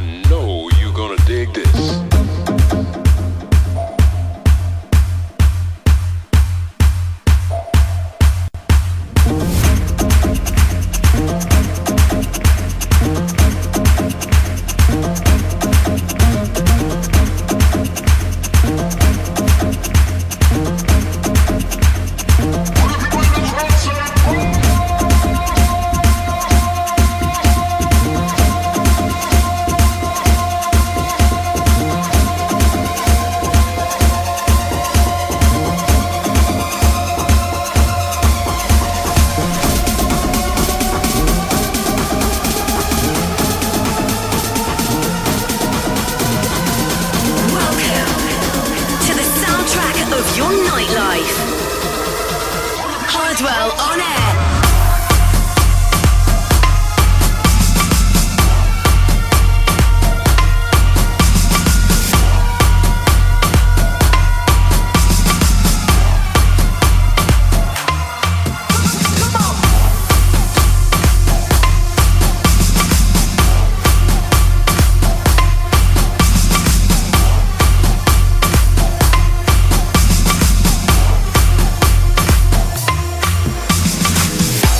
one. Nightlife. Hardwell on air.